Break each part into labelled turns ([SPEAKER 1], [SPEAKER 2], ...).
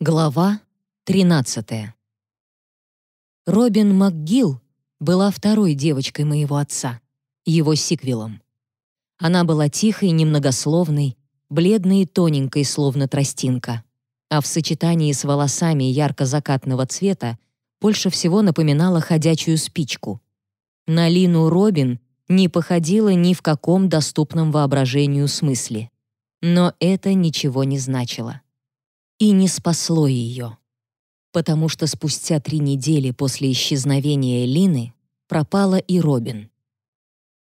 [SPEAKER 1] Глава 13. Робин МакГилл была второй девочкой моего отца, его сиквелом. Она была тихой, немногословной, бледной и тоненькой, словно тростинка, а в сочетании с волосами ярко-закатного цвета больше всего напоминала ходячую спичку. На Лину Робин не походила ни в каком доступном воображению смысле. Но это ничего не значило и не спасло ее. Потому что спустя три недели после исчезновения Лины пропала и Робин.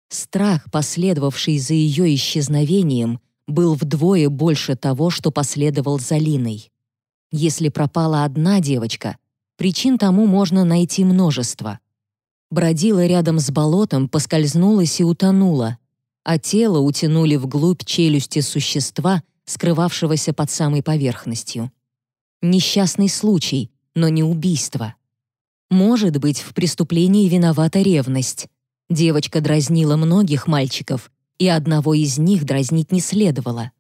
[SPEAKER 1] Страх, последовавший за ее исчезновением, был вдвое больше того, что последовал за Линой. Если пропала одна девочка, причин тому можно найти множество. Бродила рядом с болотом, поскользнулась и утонула, а тело утянули вглубь челюсти существа — скрывавшегося под самой поверхностью. Несчастный случай, но не убийство. Может быть, в преступлении виновата ревность. Девочка дразнила многих мальчиков, и одного из них дразнить не следовало.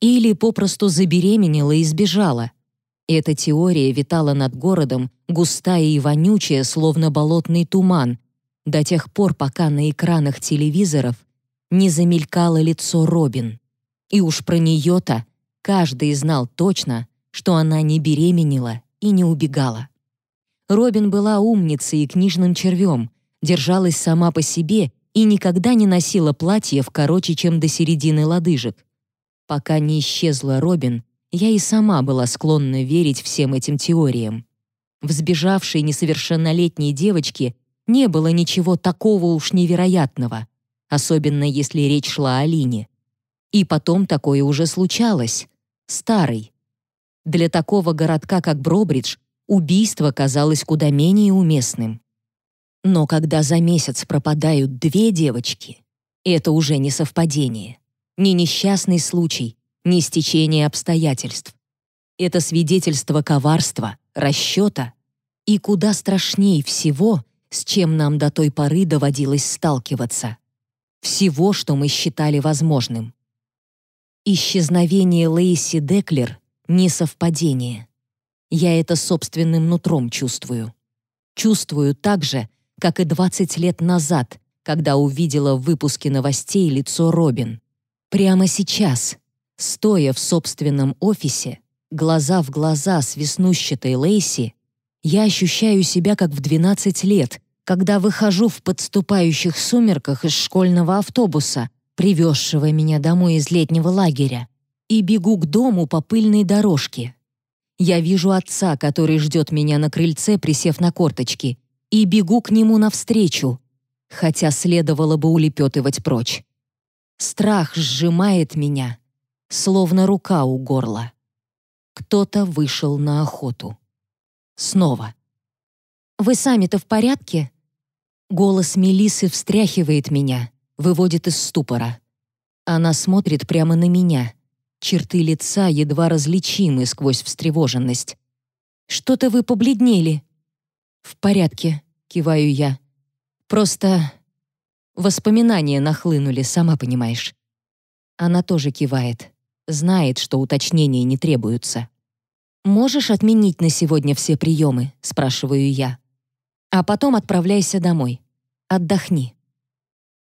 [SPEAKER 1] Или попросту забеременела и сбежала. Эта теория витала над городом, густая и вонючая, словно болотный туман, до тех пор, пока на экранах телевизоров не замелькало лицо Робин. И уж про нее-то каждый знал точно, что она не беременела и не убегала. Робин была умницей и книжным червем, держалась сама по себе и никогда не носила платьев короче, чем до середины лодыжек. Пока не исчезла Робин, я и сама была склонна верить всем этим теориям. В сбежавшей несовершеннолетней девочке не было ничего такого уж невероятного, особенно если речь шла о Лине. И потом такое уже случалось. Старый. Для такого городка, как Бробридж, убийство казалось куда менее уместным. Но когда за месяц пропадают две девочки, это уже не совпадение, не несчастный случай, не стечение обстоятельств. Это свидетельство коварства, расчета и куда страшнее всего, с чем нам до той поры доводилось сталкиваться. Всего, что мы считали возможным. Исчезновение Лейси Деклер — не совпадение. Я это собственным нутром чувствую. Чувствую так же, как и 20 лет назад, когда увидела в выпуске новостей лицо Робин. Прямо сейчас, стоя в собственном офисе, глаза в глаза с веснущатой Лейси, я ощущаю себя как в 12 лет, когда выхожу в подступающих сумерках из школьного автобуса, привезшего меня домой из летнего лагеря, и бегу к дому по пыльной дорожке. Я вижу отца, который ждет меня на крыльце, присев на корточки, и бегу к нему навстречу, хотя следовало бы улепетывать прочь. Страх сжимает меня, словно рука у горла. Кто-то вышел на охоту. Снова. «Вы сами-то в порядке?» Голос Мелисы встряхивает меня выводит из ступора. Она смотрит прямо на меня. Черты лица едва различимы сквозь встревоженность. «Что-то вы побледнели». «В порядке», — киваю я. «Просто воспоминания нахлынули, сама понимаешь». Она тоже кивает. Знает, что уточнения не требуются. «Можешь отменить на сегодня все приемы?» — спрашиваю я. «А потом отправляйся домой. Отдохни».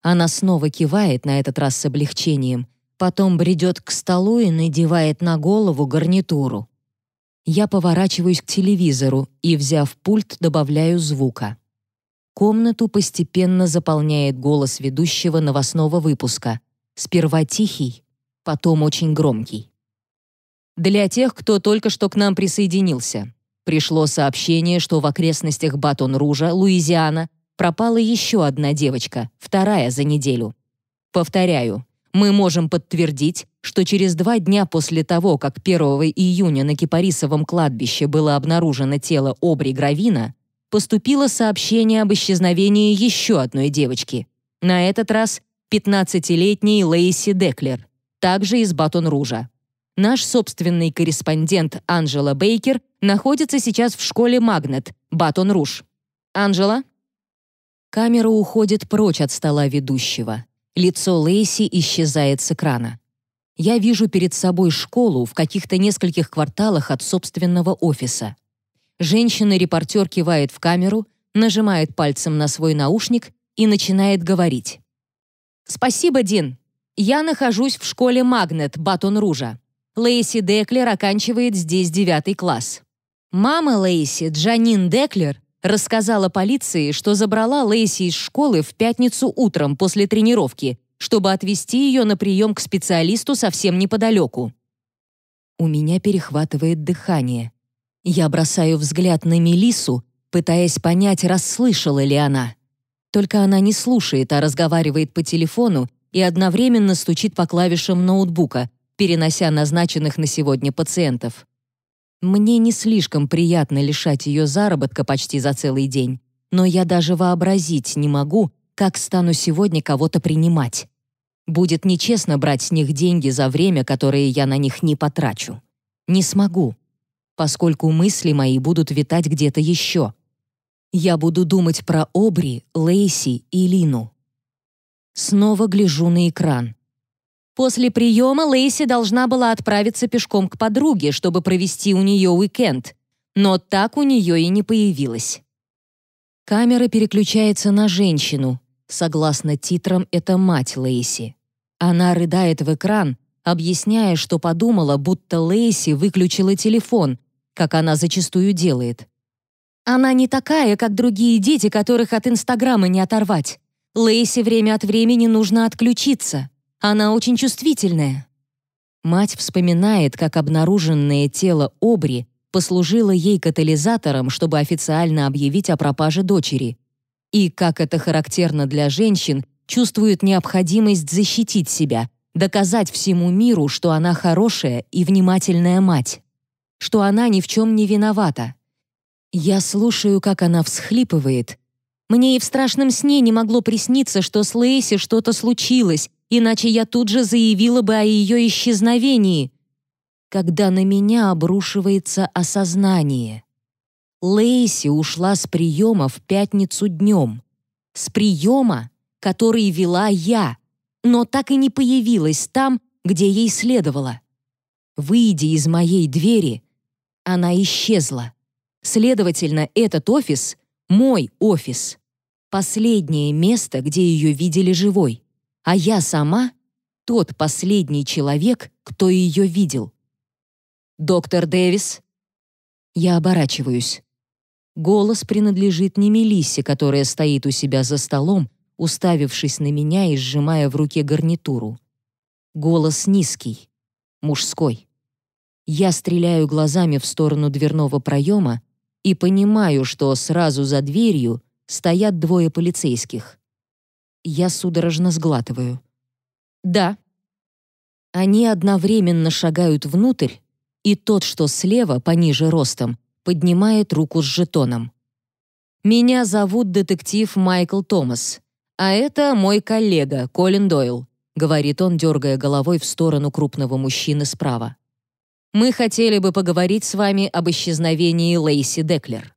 [SPEAKER 1] Она снова кивает, на этот раз с облегчением, потом бредет к столу и надевает на голову гарнитуру. Я поворачиваюсь к телевизору и, взяв пульт, добавляю звука. Комнату постепенно заполняет голос ведущего новостного выпуска. Сперва тихий, потом очень громкий. Для тех, кто только что к нам присоединился, пришло сообщение, что в окрестностях Батон-Ружа, Луизиана, пропала еще одна девочка, вторая за неделю. Повторяю, мы можем подтвердить, что через два дня после того, как 1 июня на Кипарисовом кладбище было обнаружено тело Обри Гравина, поступило сообщение об исчезновении еще одной девочки. На этот раз 15-летней Лейси Деклер, также из Батон-Ружа. Наш собственный корреспондент Анжела Бейкер находится сейчас в школе Магнет, Батон-Руж. Анжела, Камера уходит прочь от стола ведущего. Лицо Лейси исчезает с экрана. Я вижу перед собой школу в каких-то нескольких кварталах от собственного офиса. Женщина-репортер кивает в камеру, нажимает пальцем на свой наушник и начинает говорить. «Спасибо, Дин. Я нахожусь в школе Магнет Батон-Ружа. Лейси Деклер оканчивает здесь девятый класс. Мама Лейси, Джанин Деклер, рассказала полиции, что забрала Лейси из школы в пятницу утром после тренировки, чтобы отвезти ее на прием к специалисту совсем неподалеку. У меня перехватывает дыхание. Я бросаю взгляд на Мелису, пытаясь понять, расслышала ли она. Только она не слушает, а разговаривает по телефону и одновременно стучит по клавишам ноутбука, перенося назначенных на сегодня пациентов. Мне не слишком приятно лишать ее заработка почти за целый день, но я даже вообразить не могу, как стану сегодня кого-то принимать. Будет нечестно брать с них деньги за время, которое я на них не потрачу. Не смогу, поскольку мысли мои будут витать где-то еще. Я буду думать про Обри, Лейси и Лину. Снова гляжу на экран. После приема Лейси должна была отправиться пешком к подруге, чтобы провести у нее уикенд, но так у нее и не появилось. Камера переключается на женщину. Согласно титрам, это мать Лейси. Она рыдает в экран, объясняя, что подумала, будто Лейси выключила телефон, как она зачастую делает. Она не такая, как другие дети, которых от Инстаграма не оторвать. Лейси время от времени нужно отключиться. Она очень чувствительная. Мать вспоминает, как обнаруженное тело Обри послужило ей катализатором, чтобы официально объявить о пропаже дочери. И, как это характерно для женщин, чувствует необходимость защитить себя, доказать всему миру, что она хорошая и внимательная мать, что она ни в чем не виновата. Я слушаю, как она всхлипывает. Мне и в страшном сне не могло присниться, что с Лейси что-то случилось, иначе я тут же заявила бы о ее исчезновении, когда на меня обрушивается осознание. Лейси ушла с приема в пятницу днем. С приема, который вела я, но так и не появилась там, где ей следовало. Выйдя из моей двери, она исчезла. Следовательно, этот офис — мой офис. Последнее место, где ее видели живой а я сама — тот последний человек, кто ее видел. «Доктор Дэвис?» Я оборачиваюсь. Голос принадлежит не Мелиссе, которая стоит у себя за столом, уставившись на меня и сжимая в руке гарнитуру. Голос низкий, мужской. Я стреляю глазами в сторону дверного проема и понимаю, что сразу за дверью стоят двое полицейских. Я судорожно сглатываю. «Да». Они одновременно шагают внутрь, и тот, что слева, пониже ростом, поднимает руку с жетоном. «Меня зовут детектив Майкл Томас, а это мой коллега Колин Дойл», говорит он, дергая головой в сторону крупного мужчины справа. «Мы хотели бы поговорить с вами об исчезновении Лейси Деклер».